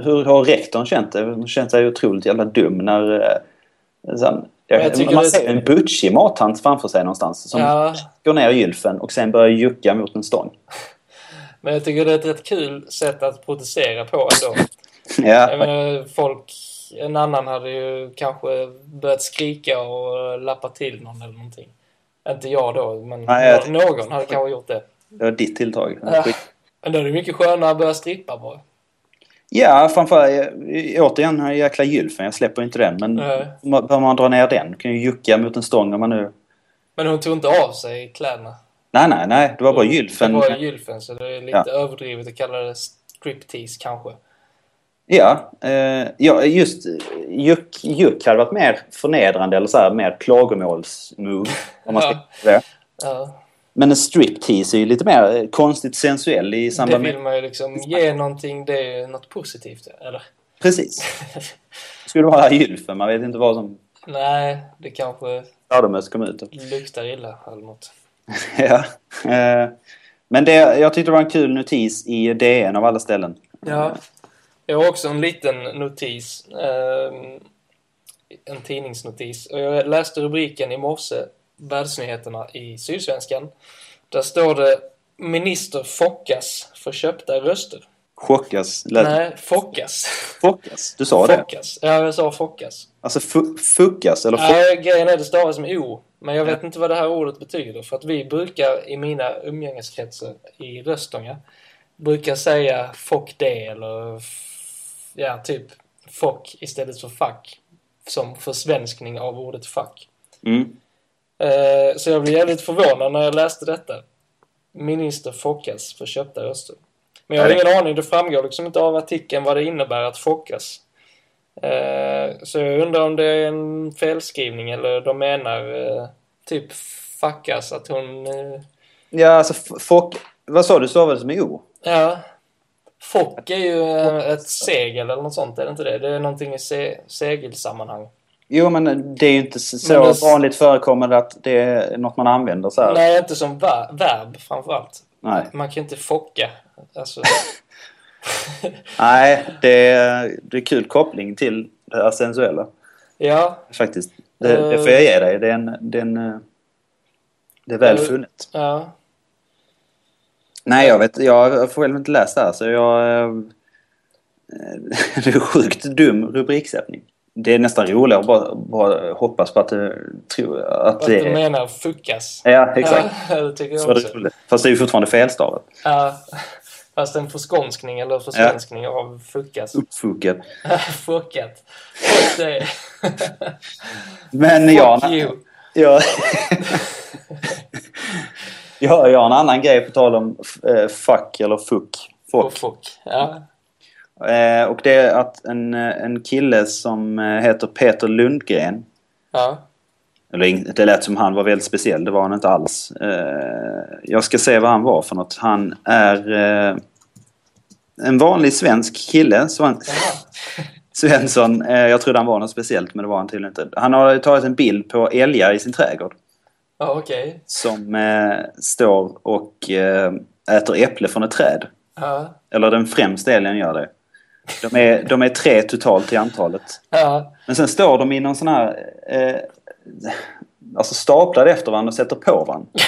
hur har rektorn känt det? Hon känt sig otroligt jävla dum när... eh, Sen, jag jag, man det- ser en butchig mattant framför sig någonstans. Som Ja, går ner i gylfen och sen börjar jucka mot en stång. men jag tycker det är ett rätt kul sätt att protestera på ändå. Ja, Jag menar, folk... En annan hade ju kanske börjat skrika och lappa till någon eller någonting. Inte jag då, men Nej, jag- nå- någon hade kanske gjort det. det var ditt tilltag. Ja. Men då är det mycket skönare att börja strippa bara. Ja, framförallt eh, återigen den här jäkla gylfen. Jag släpper inte den. Men behöver man dra ner den? kan ju jucka mot en stång om man nu... Men hon tog inte av sig kläderna. Nej, nej, nej. Det var bara gylfen. Det var gylfen, så det är lite Ja. överdrivet att kalla det striptease kanske. Ja, eh, ja, just eh, juck, juck hade varit mer förnedrande eller så här, mer klagomålsmove. Om man ska Ja. det. Ja, Men en striptease är ju lite mer eh, konstigt sensuell i det samband vill med... man ju liksom ge någonting, det är något positivt, eller? Precis. Skulle vara gylfen. Man vet inte vad som Nej, det kanske fladdermöss kom ut. luktar illa eller något. ja. Eh, men det, jag tyckte det var en kul notis i DN av alla ställen. Ja. Jag har också en liten notis. ehm, en tidningsnotis. Och jag läste rubriken i morse, Världsnyheterna i Sydsvenskan. Där står det Minister fockas för köpta röster. Chockas. Nej, fockas. Fockas? Du sa det? Fockas. Ja, jag sa fockas. Alltså fu- fuckas eller fock? Nej, grejen är det stavas med O. Men jag vet inte vad det här ordet betyder. För att vi brukar i mina umgängeskretsar i Röstånga brukar säga fock det eller ja, typ fock istället för fack. Som försvenskning av ordet fack. Mm. Eh, så jag blev jävligt förvånad när jag läste detta. Minister fockas för köpta röster. Men jag har ingen aning, det framgår liksom inte av artikeln vad det innebär att fockas. Eh, så jag undrar om det är en felskrivning eller de menar eh, typ fuckas, att hon... Eh, Ja, alltså fock... Vad sa du stavades med O? ja. Fock är ju eh, ett segel eller något sånt, är det inte det? Det är någonting i se segelsammanhang. Jo, men det är ju inte så det- vanligt förekommande att det är något man använder så här. Nej, inte som ver verb framförallt. Nej. Man kan inte focka. Alltså, Nej, det är, det är kul koppling till det sensuella. ja, Faktiskt. Det, det får jag ge dig. Det är, en, det är, en, eh, det är väl Eh, funnet. ja. Nej, jag vet Jag har själv inte läst det här så jag... eh, Det är sjukt dum rubriksättning. Det är nästan roligare att bara, bara hoppas på att, det, tro, att Att det du är... menar fuckas. Ja, exakt. Ja, det tycker jag också. Fast det är ju fortfarande felstavat. Ja, fast en förskånskning eller försvenskning av fuckas. Uppfucket. Fuckat. Men jag... Fuck you. Ja. Ja, jag har en annan grej på tal om eh, fuck eller fuck. Fuck. fuck. Ja. Eh, och det är att en, eh, en kille som eh, heter Peter Lundgren. Ja. Eller det lät som han var väldigt speciell. Det var han inte alls. Eh, jag ska se vad han var för något. Han är eh, en vanlig svensk kille. Sven, Jaha. Svensson. Eh, jag trodde han var något speciellt men det var han tydligen inte. Han har tagit en bild på älgar i sin trädgård. Ja, okej. Som eh, står och eh, äter äpple från ett träd. Ja. Eller den främsta älgen gör det. De är, de är tre totalt i antalet. Ja. Men sen står de i någon sån här... Eh, alltså staplade efter varandra och sätter på varandra.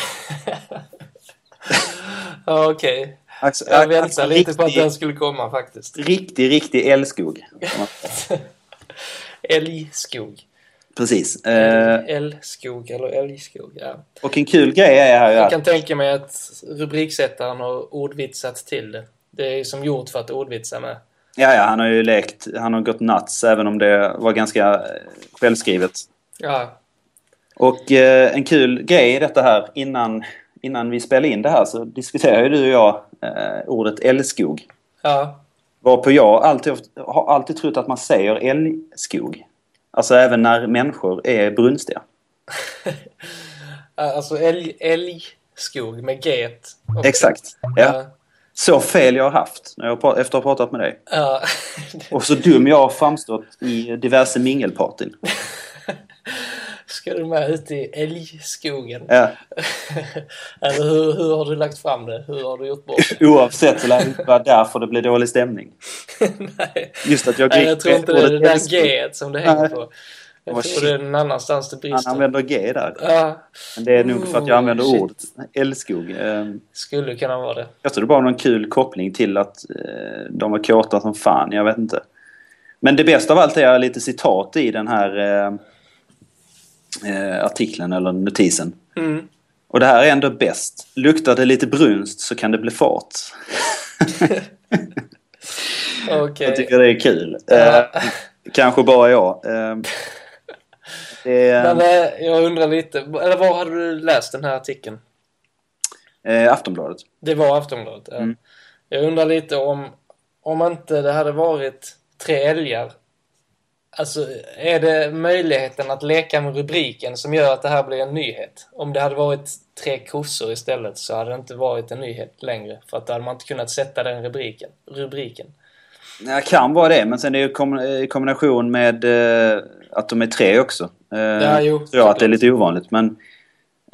Ja, okej. Alltså, Jag väntade alltså, lite på att riktig, den skulle komma faktiskt. riktig, riktig älskog. Älgskog. Precis. Eh, Älgskog eller älgskog, ja. och en kul grej är här ju Jag kan tänka mig att rubriksättaren har ordvitsat till det. Det är som gjort för att ordvitsa med. Ja, ja, han har ju lekt. Han har gått nuts även om det var ganska eh, självskrivet. Ja. Och eh, en kul grej i detta här innan, innan vi spelade in det här så diskuterade ju du och jag eh, ordet älskog. Ja. Varpå jag alltid, har alltid trott att man säger älgskog. Alltså även när människor är brunstiga. Alltså älg, älgskog med G. också. Exakt. Ja. Ja. Så fel jag har haft när jag, efter att ha pratat med dig. ja. Och så dum jag har framstått i diverse mingelpartyn. Ska du med ut i älgskogen? Ja. Eller hur, hur har du lagt fram det? Hur har du gjort bort det? Oavsett så lär det vara därför det blir dålig stämning. Nej. Just att jag Nej, jag tror inte det är det där. G som det hänger Nej. på. Jag Vad tror shit. det är någon annanstans det Han brister. använder G där. Ja, Men det är nog för att jag använder shit. ordet älskog. Ehm, skulle kunna vara det. Jag tror det var någon kul koppling till att eh, de var kåta som fan. Jag vet inte. Men det bästa av allt är lite citat i den här eh, artikeln eller notisen. Mm. Och det här är ändå bäst. Luktar det lite brunst så kan det bli fart. Okej. Jag tycker det är kul. Ja. Eh, kanske bara jag. Eh, det Men eh, jag undrar lite, eller var hade du läst den här artikeln? eh, Aftonbladet. Det var Aftonbladet. Ja. Mm. Jag undrar lite om, om inte det hade varit tre älgar. Alltså, är det möjligheten att leka med rubriken som gör att det här blir en nyhet? Om det hade varit tre kossor istället så hade det inte varit en nyhet längre. För att då hade man inte kunnat sätta den rubriken. rubriken. Det kan vara det, men sen är det ju i kombination med eh, att de är tre också. Eh, Ja, jo, tror jag att det är lite ovanligt. Men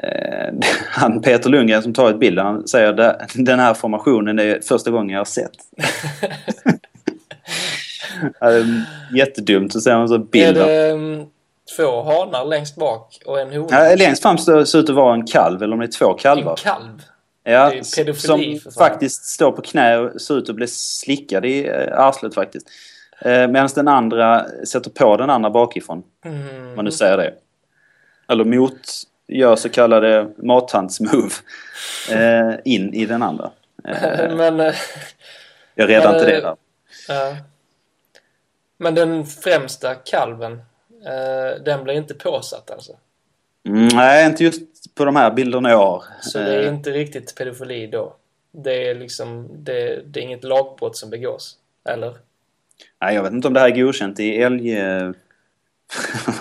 eh, han Peter Lundgren som tar ett bild, han säger att den här formationen är första gången jag har sett. Det är Jättedumt, så ser man så Är bilder. det um, två hanar längst bak och en hona? Ja, längst fram ser ut att vara en kalv, eller om det är två en kalvar. kalv? Ja, Det är som faktiskt står på knä och ser ut att bli slickad i eh, arslet faktiskt. Eh, Medan den andra sätter på den andra bakifrån. Mm. Om man nu säger det. Eller mot, gör så kallade mathandsmove eh, in i den andra. Eh, Men... eh, jag Men, inte det där. Ja. Men den främsta kalven, eh, den blir inte påsatt alltså? Mm, nej, inte just på de här bilderna jag har. Så det är Eh, inte riktigt pedofili då? Det är liksom, det, det är inget lagbrott som begås? Eller? nej, jag vet inte om det här är godkänt i älg... Eh,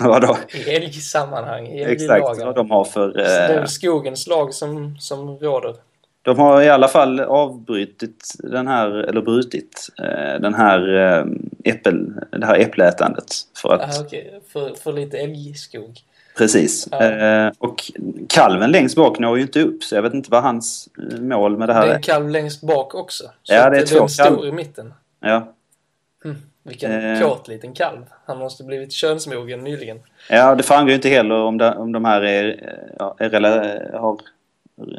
vadå? I älgsammanhang, i Exakt älglagarna. vad de har för... Det är Eh, skogens lag som, som råder? De har i alla fall avbrutit den här, eller brutit eh, den här eh, äppel, det här äppleätandet. För att Ah, okej. för, för lite älgskog. Precis. Ja. Eh, och kalven längst bak når ju inte upp så jag vet inte vad hans mål med det Det här är är. en kalv längst bak också. Så Ja, det är två den stor kalv. i mitten. Ja. Hm, vilken Eh. kåt liten kalv. Han måste blivit könsmogen nyligen. ja, det framgår ju inte heller om, det, om de här är, är rela, har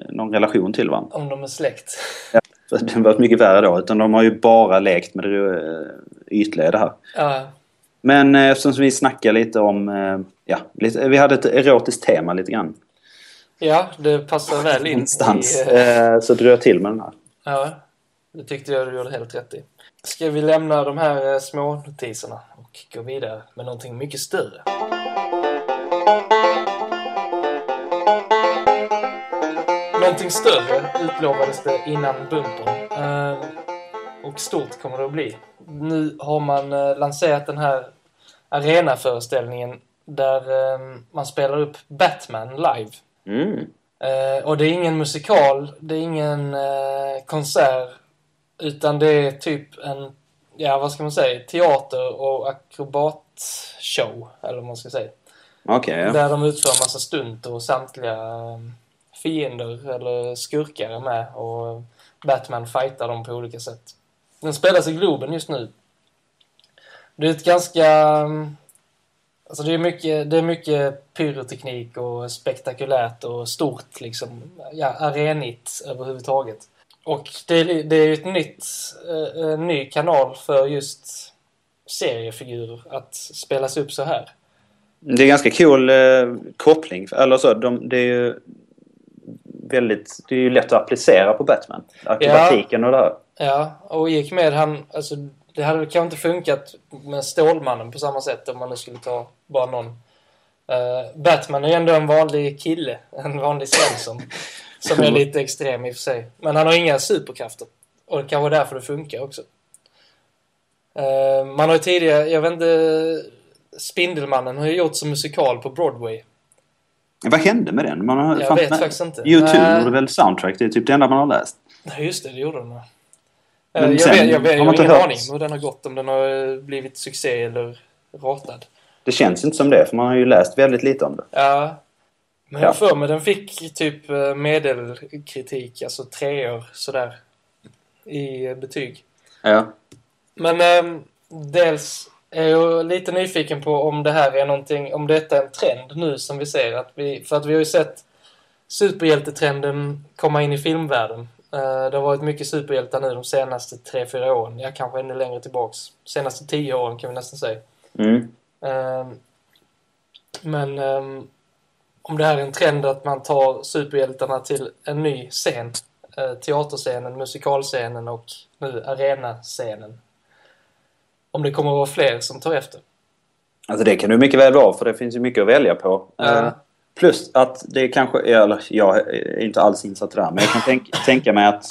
någon relation till varandra. Om de är släkt. För det har varit mycket värre då. Utan de har ju bara lekt med det eh, ytliga i det här. Ja, Men eh, eftersom vi snackar lite om... eh, Ja, lite, vi hade ett erotiskt tema lite grann. ja det passar väl in Någonstans. i... så drog jag till med den här. Ja, det tyckte jag du gjorde helt rätt i. Ska vi lämna de här små notiserna och gå vidare med någonting mycket större? Någonting större utlovades det innan bumpern. Eh, och stort kommer det att bli. nu har man eh, lanserat den här arenaföreställningen där eh, man spelar upp Batman live. Mm. Och det är ingen musikal, det är ingen konsert. Utan det är typ en, ja vad ska man säga, teater och akrobatshow. Eller vad man ska säga. Okej, ja. Där de utför massa stunt och samtliga fiender eller skurkar är med. Och Batman fightar dem på olika sätt. Den spelas i Globen just nu. Det är ett ganska... Mm, alltså det är mycket, det är mycket pyroteknik och spektakulärt och stort liksom. Ja, arenigt överhuvudtaget. Och det är, det är ju ett nytt, eh, en ny kanal för just seriefigurer att spelas upp så här. Det är ganska cool eh, koppling. Eller så, de, det är ju väldigt... Det är ju lätt att applicera på Batman. Akrobatiken och det här. Ja, och gick med han, alltså det hade kanske inte funkat med Stålmannen på samma sätt om man nu skulle ta bara någon. Eh, Batman är ju ändå en vanlig kille, en vanlig Svensson. som är lite extrem i och för sig. Men han har inga superkrafter. Och det kanske är därför det funkar också. Eh, man har ju tidigare, jag vet inte, Spindelmannen har ju gjort som musikal på Broadway. Vad hände med den? Man har, Jag vet men- faktiskt inte. U2 Nej. gjorde väl soundtrack? Det är typ det enda man har läst. Nej, just det, det gjorde ja. Men Eh, jag, sen vet, jag, vet, jag har ingen hört- aning hur den har gått. Om den har eh, blivit succé eller ratad. Det känns inte som det, för man har ju läst väldigt lite om det. Ja. Men jag för mig den fick typ eh, medelkritik, alltså treor sådär. I eh, betyg. Ja. Men ehm, dels är jag lite nyfiken på om det här är någonting, om detta är en trend nu som vi ser. Att vi, för att vi har ju sett superhjältetrenden komma in i filmvärlden. Eh, det har varit mycket superhjältar nu de senaste tre fyra åren. Ja, kanske ännu längre tillbaks. Senaste tio åren kan vi nästan säga. Mm. Ehm, Men ehm, om det här är en trend att man tar superhjältarna till en ny scen. eh, Teaterscenen, musikalscenen och nu arenascenen. Om det kommer att vara fler som tar efter. Alltså det kan du mycket väl vara, för det finns ju mycket att välja på. Eh, Plus att det kanske, eller jag är inte alls insatt i det här, men jag kan tänk, tänka mig att,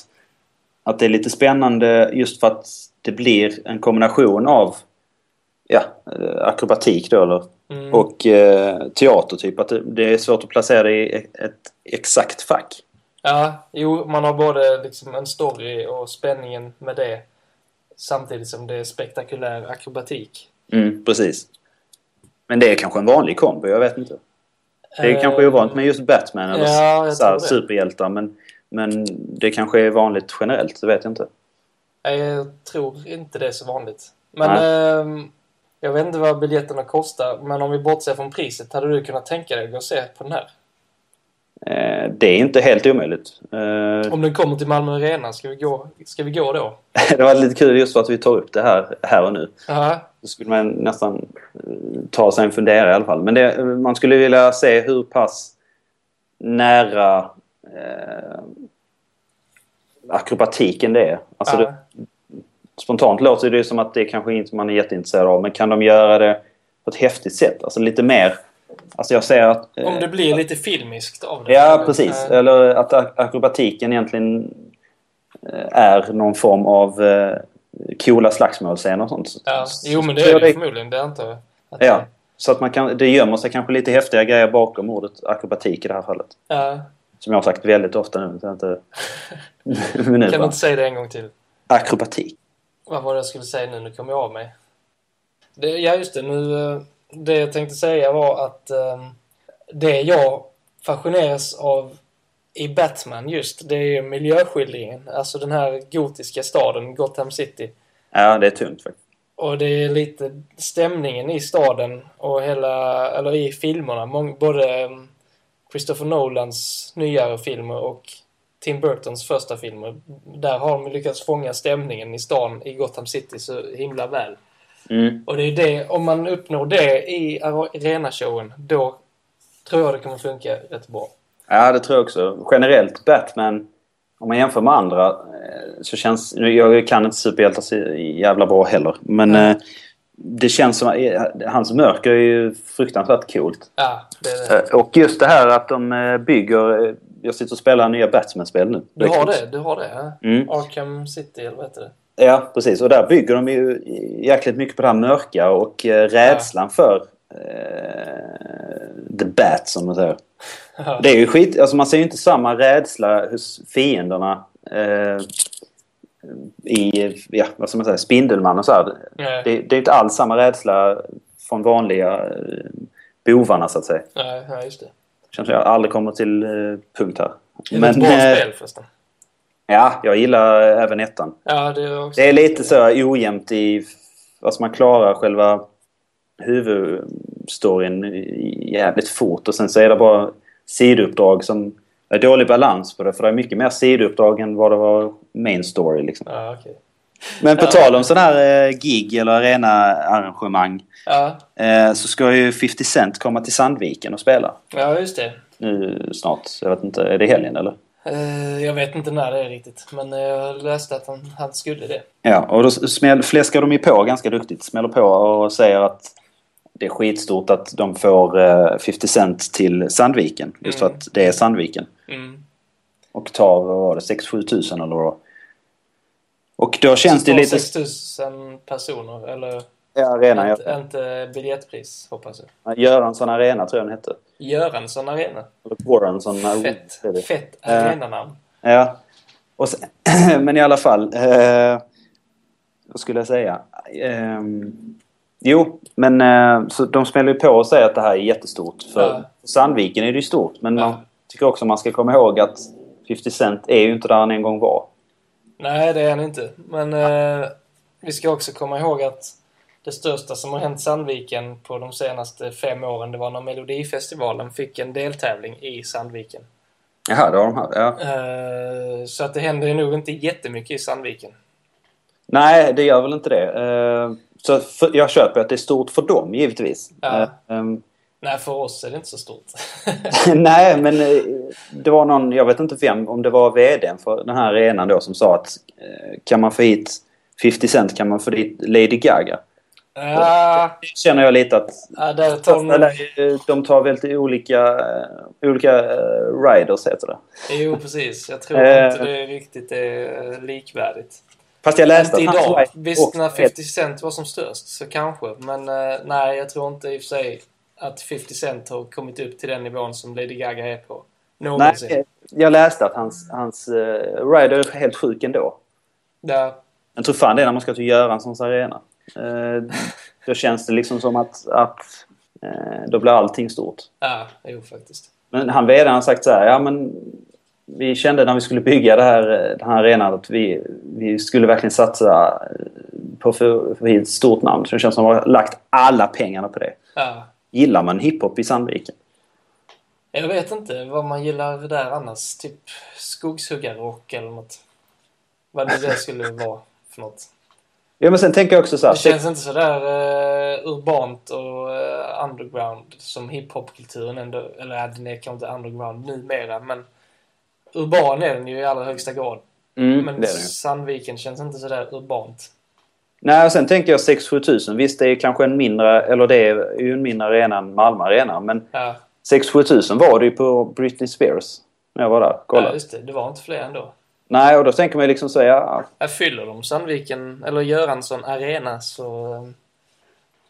att det är lite spännande just för att det blir en kombination av ja, eh, akrobatik då eller, Mm. och eh, teater typ. Att det, det är svårt att placera det i ett exakt fack. Ja, jo, man har både liksom en story och spänningen med det. Samtidigt som det är spektakulär akrobatik. Mm, precis. Men det är kanske en vanlig kombo, jag vet inte. Det är kanske är ovant med just Batman eller Ja, så superhjältar men, men det kanske är vanligt generellt, det vet jag inte. Jag tror inte det är så vanligt. Men ehm, jag vet inte vad biljetterna kostar. Men om vi bortser från priset, hade du kunnat tänka dig att gå och se på den här? Eh, det är inte helt omöjligt. Eh, Om den kommer till Malmö Arena, ska vi gå, ska vi gå då? det var lite kul just för att vi tar upp det här, här och nu. Ja, Då skulle man nästan eh, ta sig en fundera i alla fall. Men det, man skulle vilja se hur pass nära eh, akrobatiken det är. Alltså det, spontant låter det som att det kanske inte man är jätteintresserad av. Men kan de göra det på ett häftigt sätt? Alltså lite mer... Alltså jag ser att... eh, Om det blir lite filmiskt av det. Ja, precis. Eh, Eller att ak- akrobatiken egentligen eh, är någon form av eh, coola slagsmålscener och sånt. Ja, jo men det är det förmodligen, det antar jag. Att Ja. Så att man kan, det gömmer sig kanske lite häftiga grejer bakom ordet akrobatik i det här fallet. ja. Som jag har sagt väldigt ofta nu. Så inte... Men nu Kan du inte säga det en gång till? Akrobatik. Vad var det jag skulle säga nu? Nu kommer jag av mig. Det, ja, just det. Nu, det jag tänkte säga var att eh, det jag fascineras av i Batman just, det är miljöskildringen. Alltså den här gotiska staden, Gotham City. Ja, det är tungt faktiskt. Och det är lite stämningen i staden och hela, eller i filmerna. Mång, både eh, Christopher Nolans nyare filmer och Tim Burtons första filmer. Där har de lyckats fånga stämningen i stan, i Gotham City, så himla väl. Mm. Och det är det, om man uppnår det i arenashowen, då tror jag det kommer funka rätt bra. Ja, det tror jag också. Generellt, Batman, om man jämför med andra eh, så känns... nu, Jag kan inte superhjältar så jävla bra heller. Men eh, det känns som att eh, hans mörker är ju fruktansvärt coolt. Ja, det är det. Och just det här att de bygger... Jag sitter och spelar nya Batman-spel nu. Du har det, du har det. Ja. Mm. Arkham City, eller vad heter det? Ja, precis. Och där bygger de ju jäkligt mycket på det här mörka och eh, rädslan för eh, the bat som man säger. Ja. Det är ju skit, alltså man ser ju inte samma rädsla hos fienderna eh, i, ja vad ska man säga, Spindelman och så här. Det, det är inte alls samma rädsla från vanliga eh, bovarna så att säga. Nej, ja, just det. Känns som jag aldrig kommer till eh, punkt här. Det är ett bra spel förresten. Ja, jag gillar även ettan. Ja, det är också... Det är lite så ojämnt i... Alltså man klarar själva huvudstoryn jävligt fort och sen så är det bara sidouppdrag som... Det är dålig balans på det för det är mycket mer sidouppdrag än vad det var main story liksom. Ja, okej. Men på Ja. tal om sådana här eh, gig eller arena-arrangemang Ja, eh, så ska ju 50 Cent komma till Sandviken och spela ja, just det. nu snart. Jag vet inte, är det helgen eller? Eh, jag vet inte när det är riktigt, men eh, jag läste att han, han skulle det. Ja, och då smäll, fläskar de ju på ganska duktigt. Smäller på och säger att det är skitstort att de får eh, 50 Cent till Sandviken. Just för Mm. att det är Sandviken. Mm. Och tar, vad var det, 6-7 tusen eller vad Och då känns det lite... 6 000 personer, eller Ja, arenan. inte, Ja. inte biljettpris, hoppas jag. Göransson Arena tror jag den hette. Göransson Arena. Eller Goransson. Fett, fett arenanamn. Ja. Och sen, men i alla fall. Eh, vad skulle jag säga? Ehm, jo, men eh, så de smäller ju på och säger att det här är jättestort. För Ja. Sandviken är det ju stort. Men Ja. man tycker också man ska komma ihåg att 50 Cent är ju inte där han en gång var. Nej, det är han inte. Men eh, vi ska också komma ihåg att det största som har hänt Sandviken på de senaste fem åren, det var när Melodifestivalen fick en deltävling i Sandviken. Jaha, det har de här. Ja. Eh, så att det händer ju nog inte jättemycket i Sandviken. Nej, det gör väl inte det. Eh, så jag köper att det är stort för dem, givetvis. Ja. Ehm, Nej, för oss är det inte så stort. Nej, men det var någon, jag vet inte vem, om det var VDn för den här arenan då som sa att kan man få hit 50 Cent kan man få dit Lady Gaga. Ja, Känner jag lite att ja, där tar de... eller, eh, de tar väldigt olika, eh, olika eh, riders heter det. Jo, precis. Jag tror Eh. inte det riktigt är eh, likvärdigt. Fast jag läste Inte idag. Visst, när är 50 Cent var som störst så kanske. Men eh, nej, jag tror inte i och för sig att 50 Cent har kommit upp till den nivån som Lady Gaga är på. Någonsin. Nej, jag läste att hans, hans uh, rider är helt sjuk ändå. Ja, Jag tror fan det är när man ska till Göranssons arena. Eh, då känns det liksom som att, att eh, då blir allting stort. ja, jo faktiskt. Men han vd har sagt så här, ja men vi kände när vi skulle bygga det här, eh, den här arenan att vi, vi skulle verkligen satsa på för, för ett stort namn. Så det känns som att de har lagt alla pengarna på det. Ja. Gillar man hiphop i Sandviken? Jag vet inte vad man gillar där annars. Typ skogshuggarrock eller något. Vad det skulle vara för något. Ja men sen tänker jag också så här, Det känns inte sådär uh, urbant och uh, underground som hiphopkulturen ändå. Eller ja, den är kanske inte underground numera, men urban är den ju i allra högsta grad. mm, Men det det. Sandviken känns inte sådär urbant. Nej, och sen tänker jag 6-7 tusen. Visst, det är kanske en mindre, eller det är ju en mindre arena än Malmö arena. Men Ja, 6-7 tusen var det ju på Britney Spears. När jag var där. ja Kolla. just det. Det var inte fler ändå. Nej, och då tänker man ju liksom så ja, fyller de Sandviken, eller Göransson Arena, så...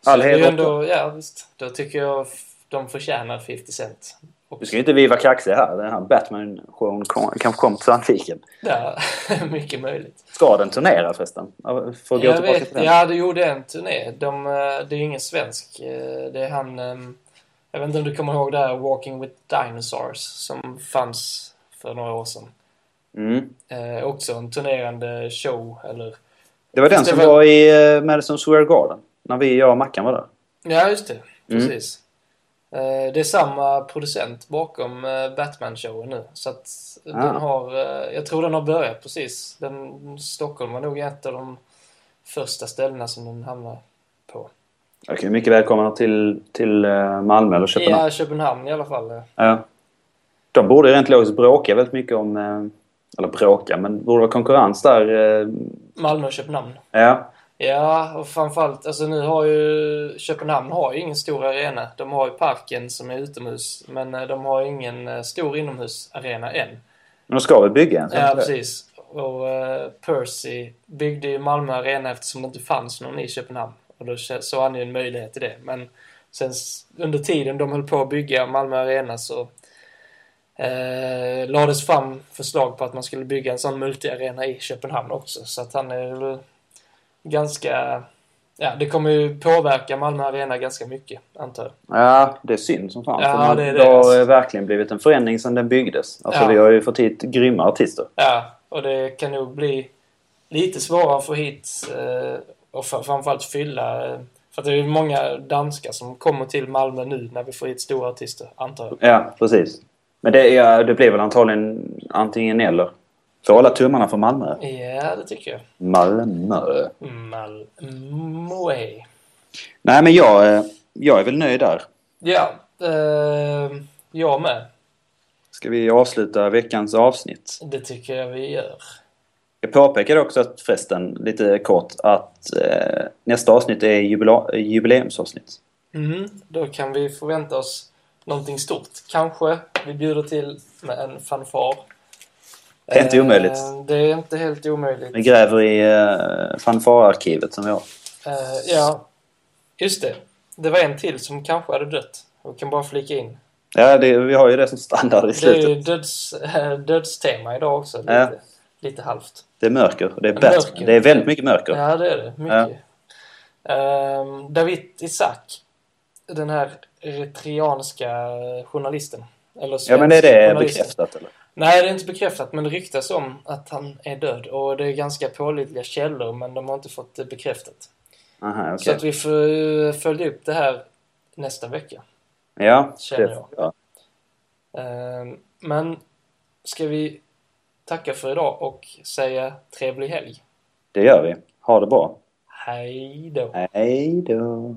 så All heder ändå, Ja, visst. Då tycker jag de förtjänar 50 Cent. Du ska ju inte vi vara kaxiga här. Den här Batman-showen kanske kom till Sandviken. Ja, mycket möjligt. Ska den turnera förresten? Får gå Jag tillbaka vet, till den. ja, det gjorde en turné. De, eh, det är ju ingen svensk. Eh, Det är han... ehm, Jag vet inte om du kommer ihåg det här Walking with Dinosaurs som fanns för några år sedan. Mm. Eh, också en turnerande show, eller... Det var den som var- i eh, Madison Square Garden. När vi, jag och Mackan var där. Ja, just det. Mm. Precis. Eh, Det är samma producent bakom eh, Batman-showen nu. Så att Ah. den har... eh, Jag tror den har börjat precis. Den, Stockholm var nog ett av de första ställena som den hamnade på. Okej, mycket välkomna till, till eh, Malmö eller Köpenhamn. Ja, Köpenhamn i alla fall. Ja. De borde rent logiskt bråka väldigt mycket om... Eller bråka, men borde vara konkurrens där. eh, Malmö och Köpenhamn. Ja. Ja, och framförallt, alltså nu har ju Köpenhamn har ju ingen stor arena. De har ju parken som är utomhus, men eh, de har ingen eh, stor inomhusarena än. Men de ska väl bygga en? Ja, det? precis. Och eh, Percy byggde ju Malmö Arena eftersom det inte fanns någon i Köpenhamn. Och då såg han ju en möjlighet till det. Men sen under tiden de höll på att bygga Malmö Arena så eh, lades fram förslag på att man skulle bygga en sån multiarena i Köpenhamn också. Så att han är väl ganska... Ja, det kommer ju påverka Malmö Arena ganska mycket, antar jag. Ja, det är synd som fan. Ja, det det, har alltså. verkligen blivit en förändring sedan den byggdes. Alltså Ja. vi har ju fått hit grymma artister. Ja, och det kan nog bli lite svårare att få hit eh, och fr- framförallt fylla. Eh, för det är många danskar som kommer till Malmö nu när vi får hit stora artister, antar jag. Ja, precis. Men det, ja, det blir väl antagligen antingen eller. Får hålla tummarna för Malmö. Ja, det tycker jag. Malmö. Malmö. Nej, men jag, eh, jag är väl nöjd där. Ja, eh, jag med. Ska vi avsluta veckans avsnitt? Det tycker jag vi gör. Jag påpekar också att, förresten, lite kort, att eh, nästa avsnitt är jubila- jubileumsavsnitt. Mm, då kan vi förvänta oss någonting stort. Kanske vi bjuder till med en fanfar. Det är inte omöjligt. Det är inte helt omöjligt. Vi gräver i eh, fanfararkivet som vi har. Eh, ja, just det. Det var en till som kanske hade dött. Vi kan bara flika in. Ja, det, vi har ju det som standard i Det är slutet. ju döds, äh, dödstema idag också. Lite, Ja. lite halvt. Det är mörker. Det är. Batman. det är väldigt mycket mörker. Ja, det är det. Mycket. Ehm, David Isaac. Den här eritreanska journalisten. Eller Ja, men är det bekräftat eller? Nej, det är inte bekräftat, men det ryktas om att han är död. Och det är ganska pålitliga källor, men de har inte fått det bekräftat. Aha, Så okej. att vi får eh, följa upp det här nästa vecka. Ja, Känner det, jag. ja. Ehm, Men ska vi tacka för idag och säga trevlig helg. det gör vi. Ha det bra. Hej då! Hej då.